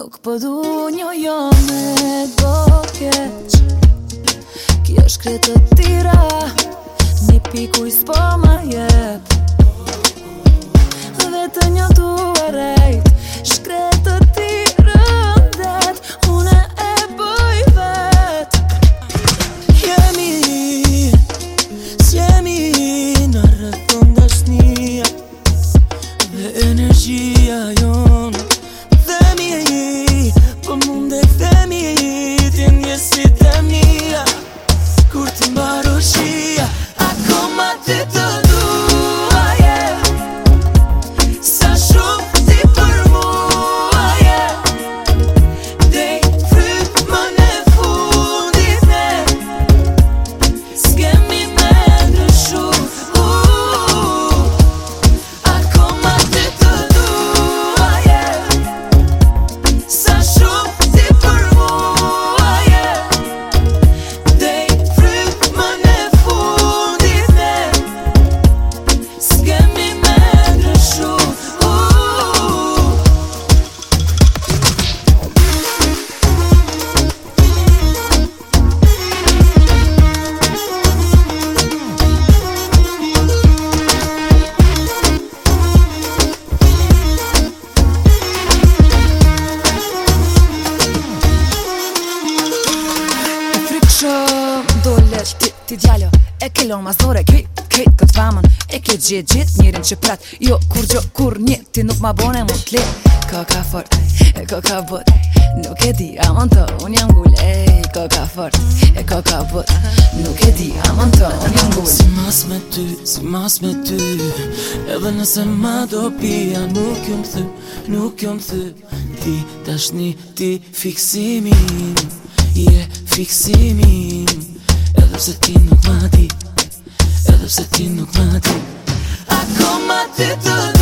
Nuk përdu po një jone Do keq Kjo është të tira Një piku i s'po më jep Dhe të një une e rejt Shkretë të tira Yeah, yo ti djalo E ke lo ma zore, kvi, kvi, këtë famën E ke gjithë gjithë njërin që pratë Jo, kur gjo, kur një, ti nuk ma bone mu t'li Koka fort, e koka but Nuk e di, amon të, unë jam gull Ej, koka fort, e koka but Nuk e di, amon të, unë jam gull Si mas me ty, si mas me ty Edhe nëse ma do pia Nuk jom thë, nuk jom thë Ti tashni, ti fiksimi Je fiksimi Elëp se ti nuk ma ti Elëp se ti nuk ma ti Ako më aty të të